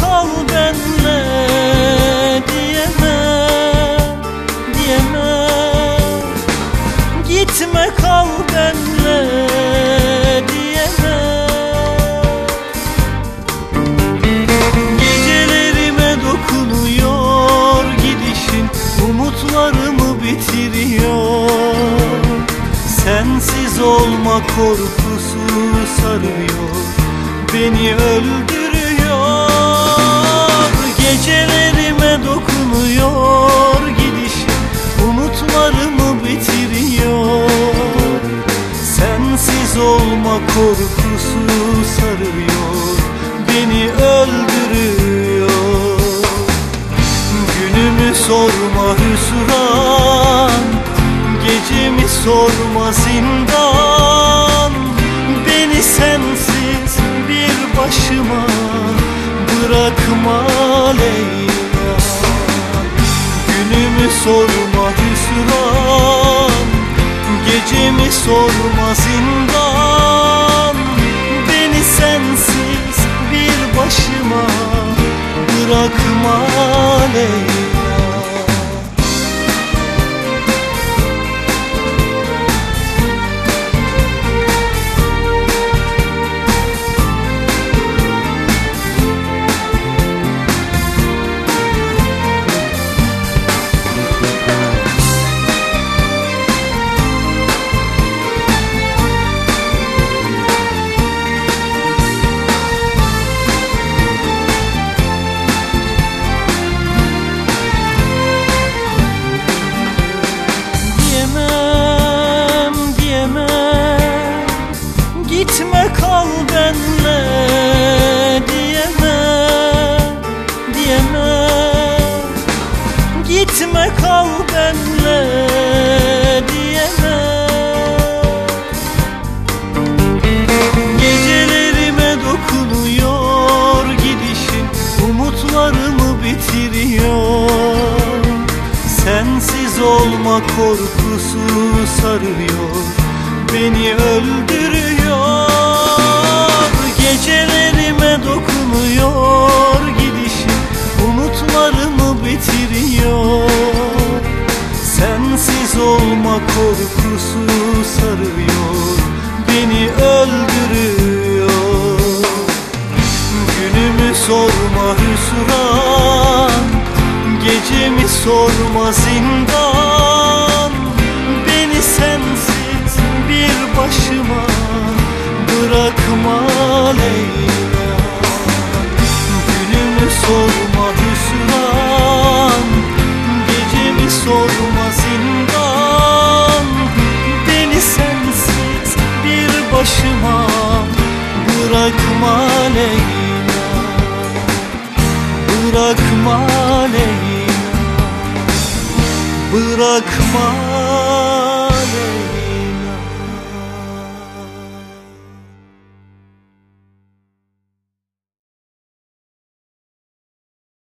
kal benle diyemem diyemem. Gitme kal benle umutlarımı bitiriyor. Sensiz olma korkusu sarıyor. Beni öldür. Sensiz olma korkusu sarıyor Beni öldürüyor. Günümü sorma hüsran Gecemi sorma zindan. Beni sensiz bir başıma Bırakma Leyla. Günümü sorma hüsran Gecemi sorma zindan Gitme kal benle Diyemem, diyemem. Gitme kal benle Diyemem. Gecelerime dokunuyor Gidişin umutlarımı bitiriyor. Sensiz olma korkusu sarıyor Beni öldürüyor Gecelerime dokunuyor Gidişin umutlarımı bitiriyor. Sensiz olma korkusu sarıyor Beni öldürüyor. Günümü sorma hüsran Gecemi sorma zindan sorma hüsran. Gecemi sorma zindan. Beni sensiz bir başıma Bırakma Leyla. Bırakma Leyla. Bırakma